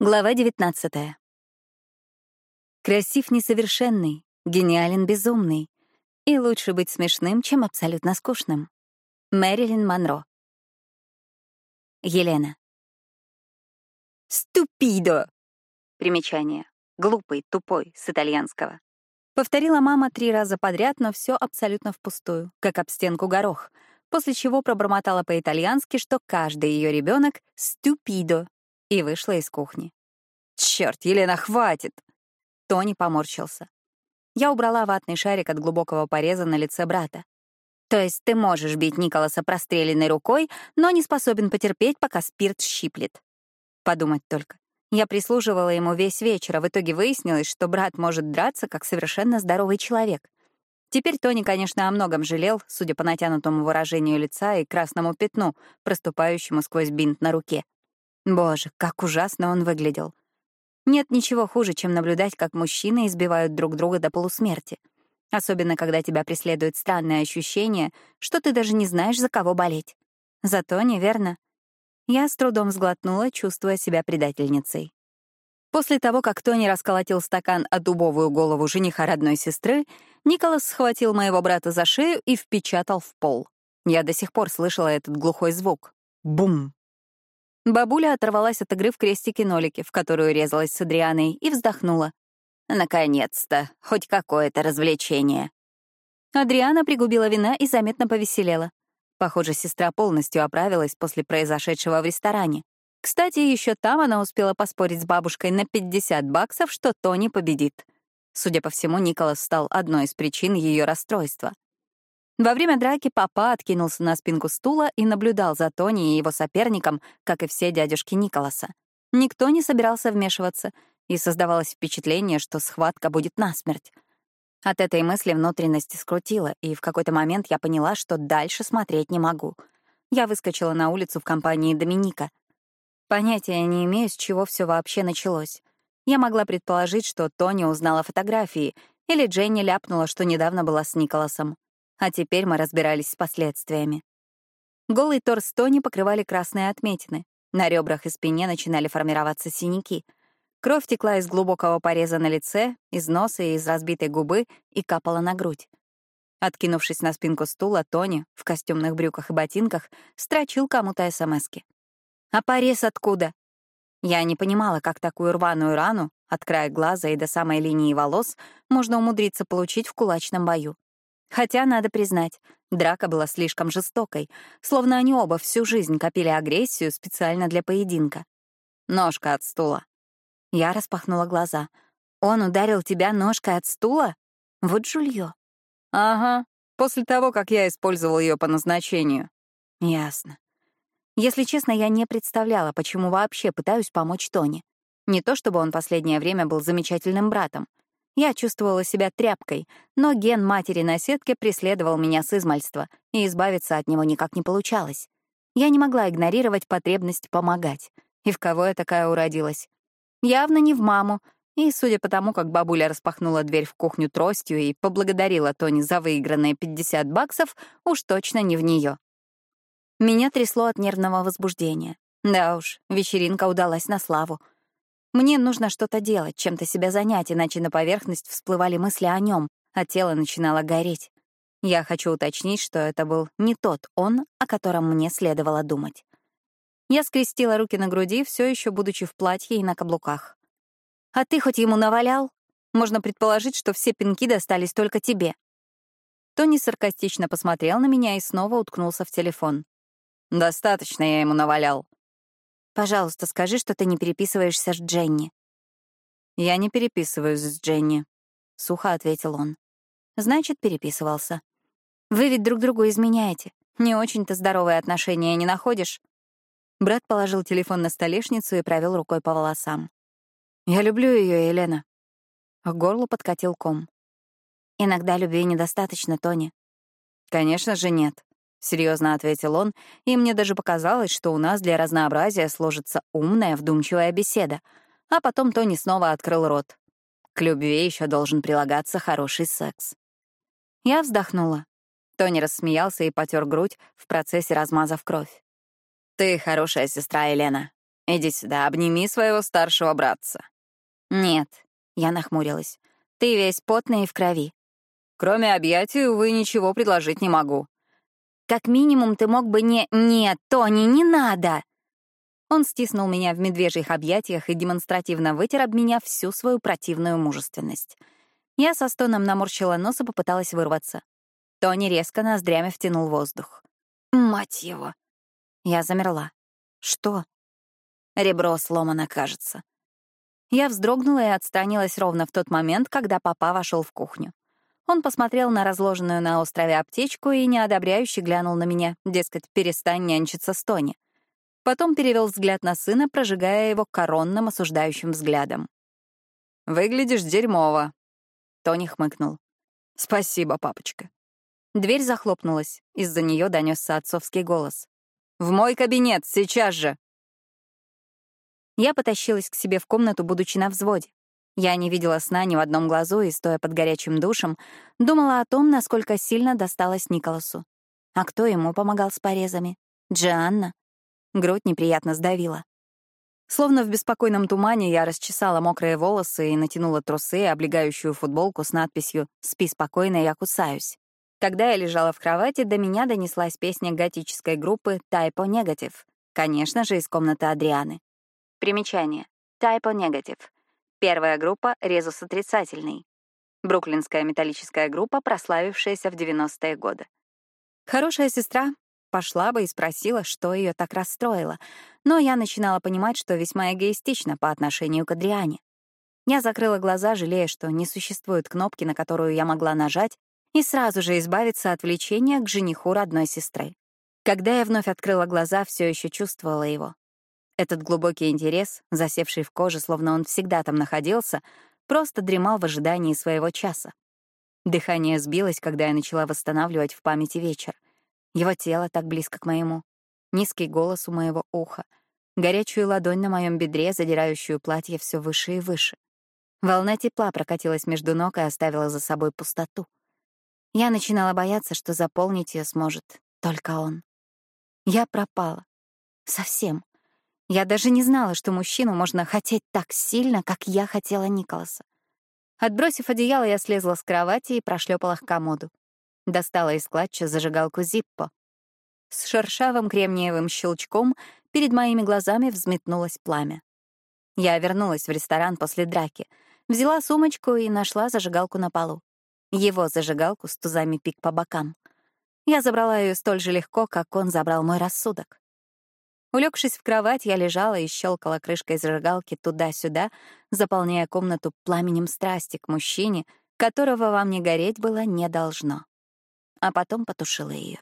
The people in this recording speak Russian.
Глава 19. Красив несовершенный, гениален безумный. И лучше быть смешным, чем абсолютно скучным. Мэрилин Монро. Елена. «Ступидо!» Примечание. Глупый, тупой, с итальянского. Повторила мама три раза подряд, но все абсолютно впустую, как об стенку горох, после чего пробормотала по-итальянски, что каждый ее ребенок «ступидо», и вышла из кухни. «Черт, Елена, хватит!» Тони поморщился. Я убрала ватный шарик от глубокого пореза на лице брата. То есть ты можешь бить Николаса простреленной рукой, но не способен потерпеть, пока спирт щиплет. Подумать только. Я прислуживала ему весь вечер, а в итоге выяснилось, что брат может драться как совершенно здоровый человек. Теперь Тони, конечно, о многом жалел, судя по натянутому выражению лица и красному пятну, проступающему сквозь бинт на руке. Боже, как ужасно он выглядел. Нет ничего хуже, чем наблюдать, как мужчины избивают друг друга до полусмерти. Особенно, когда тебя преследует странное ощущение, что ты даже не знаешь, за кого болеть. Зато неверно. Я с трудом сглотнула, чувствуя себя предательницей. После того, как Тони расколотил стакан о дубовую голову жениха родной сестры, Николас схватил моего брата за шею и впечатал в пол. Я до сих пор слышала этот глухой звук. Бум! Бабуля оторвалась от игры в крестики-нолики, в которую резалась с Адрианой, и вздохнула. «Наконец-то, хоть какое-то развлечение». Адриана пригубила вина и заметно повеселела. Похоже, сестра полностью оправилась после произошедшего в ресторане. Кстати, еще там она успела поспорить с бабушкой на 50 баксов, что Тони победит. Судя по всему, Николас стал одной из причин ее расстройства. Во время драки папа откинулся на спинку стула и наблюдал за Тони и его соперником, как и все дядюшки Николаса. Никто не собирался вмешиваться, и создавалось впечатление, что схватка будет насмерть. От этой мысли внутренности скрутило, и в какой-то момент я поняла, что дальше смотреть не могу. Я выскочила на улицу в компании Доминика. Понятия не имею, с чего все вообще началось. Я могла предположить, что Тони узнала фотографии, или Дженни ляпнула, что недавно была с Николасом а теперь мы разбирались с последствиями. Голый торс Тони покрывали красные отметины. На ребрах и спине начинали формироваться синяки. Кровь текла из глубокого пореза на лице, из носа и из разбитой губы и капала на грудь. Откинувшись на спинку стула, Тони, в костюмных брюках и ботинках, строчил кому-то СМСки. «А порез откуда?» Я не понимала, как такую рваную рану, от края глаза и до самой линии волос, можно умудриться получить в кулачном бою. Хотя, надо признать, драка была слишком жестокой, словно они оба всю жизнь копили агрессию специально для поединка. Ножка от стула. Я распахнула глаза. «Он ударил тебя ножкой от стула? Вот жульё». «Ага, после того, как я использовал ее по назначению». «Ясно». Если честно, я не представляла, почему вообще пытаюсь помочь Тони. Не то чтобы он последнее время был замечательным братом. Я чувствовала себя тряпкой, но ген матери на сетке преследовал меня с измальства, и избавиться от него никак не получалось. Я не могла игнорировать потребность помогать. И в кого я такая уродилась? Явно не в маму, и, судя по тому, как бабуля распахнула дверь в кухню тростью и поблагодарила Тони за выигранные 50 баксов, уж точно не в нее. Меня трясло от нервного возбуждения. Да уж, вечеринка удалась на славу. Мне нужно что-то делать, чем-то себя занять, иначе на поверхность всплывали мысли о нем, а тело начинало гореть. Я хочу уточнить, что это был не тот он, о котором мне следовало думать. Я скрестила руки на груди, все еще будучи в платье и на каблуках. «А ты хоть ему навалял? Можно предположить, что все пинки достались только тебе». Тони саркастично посмотрел на меня и снова уткнулся в телефон. «Достаточно я ему навалял. Пожалуйста, скажи, что ты не переписываешься с Дженни». «Я не переписываюсь с Дженни», — сухо ответил он. «Значит, переписывался. Вы ведь друг другу изменяете. Не очень-то здоровые отношения не находишь?» Брат положил телефон на столешницу и провел рукой по волосам. «Я люблю ее, Елена». К горлу подкатил ком. «Иногда любви недостаточно, Тони». «Конечно же нет. — серьезно ответил он, и мне даже показалось, что у нас для разнообразия сложится умная, вдумчивая беседа. А потом Тони снова открыл рот. К любви еще должен прилагаться хороший секс. Я вздохнула. Тони рассмеялся и потер грудь, в процессе размазав кровь. «Ты хорошая сестра, Елена. Иди сюда, обними своего старшего братца. Нет, я нахмурилась. Ты весь потный и в крови. Кроме объятий, увы, ничего предложить не могу. Как минимум ты мог бы не... Нет, Тони, не надо! Он стиснул меня в медвежьих объятиях и демонстративно вытер об меня всю свою противную мужественность. Я со стоном наморщила нос и попыталась вырваться. Тони резко ноздрями втянул воздух. «Мать его!» Я замерла. «Что?» Ребро сломано, кажется. Я вздрогнула и отстранилась ровно в тот момент, когда папа вошел в кухню. Он посмотрел на разложенную на острове аптечку и неодобряюще глянул на меня, дескать, перестань нянчиться с Тони. Потом перевел взгляд на сына, прожигая его коронным осуждающим взглядом. «Выглядишь дерьмово», — Тони хмыкнул. «Спасибо, папочка». Дверь захлопнулась, из-за нее донесся отцовский голос. «В мой кабинет, сейчас же!» Я потащилась к себе в комнату, будучи на взводе. Я не видела сна ни в одном глазу и, стоя под горячим душем, думала о том, насколько сильно досталось Николасу. А кто ему помогал с порезами? Джианна? Грудь неприятно сдавила. Словно в беспокойном тумане я расчесала мокрые волосы и натянула трусы облегающую футболку с надписью «Спи спокойно, я кусаюсь». Когда я лежала в кровати, до меня донеслась песня готической группы Typo Negative, конечно же, из комнаты Адрианы. Примечание. Typo Negative. Первая группа — резус отрицательный. Бруклинская металлическая группа, прославившаяся в 90-е годы. Хорошая сестра пошла бы и спросила, что ее так расстроило, но я начинала понимать, что весьма эгоистично по отношению к Адриане. Я закрыла глаза, жалея, что не существует кнопки, на которую я могла нажать, и сразу же избавиться от влечения к жениху родной сестры. Когда я вновь открыла глаза, все еще чувствовала его. Этот глубокий интерес, засевший в коже, словно он всегда там находился, просто дремал в ожидании своего часа. Дыхание сбилось, когда я начала восстанавливать в памяти вечер. Его тело так близко к моему. Низкий голос у моего уха. Горячую ладонь на моем бедре, задирающую платье все выше и выше. Волна тепла прокатилась между ног и оставила за собой пустоту. Я начинала бояться, что заполнить ее сможет только он. Я пропала. Совсем. Я даже не знала, что мужчину можно хотеть так сильно, как я хотела Николаса. Отбросив одеяло, я слезла с кровати и прошлепала к комоду. Достала из клатча зажигалку Зиппо. С шершавым кремниевым щелчком перед моими глазами взметнулось пламя. Я вернулась в ресторан после драки, взяла сумочку и нашла зажигалку на полу. Его зажигалку с тузами пик по бокам. Я забрала ее столь же легко, как он забрал мой рассудок. Улегшись в кровать, я лежала и щелкала крышкой зажигалки туда-сюда, заполняя комнату пламенем страсти к мужчине, которого во мне гореть было не должно. А потом потушила ее.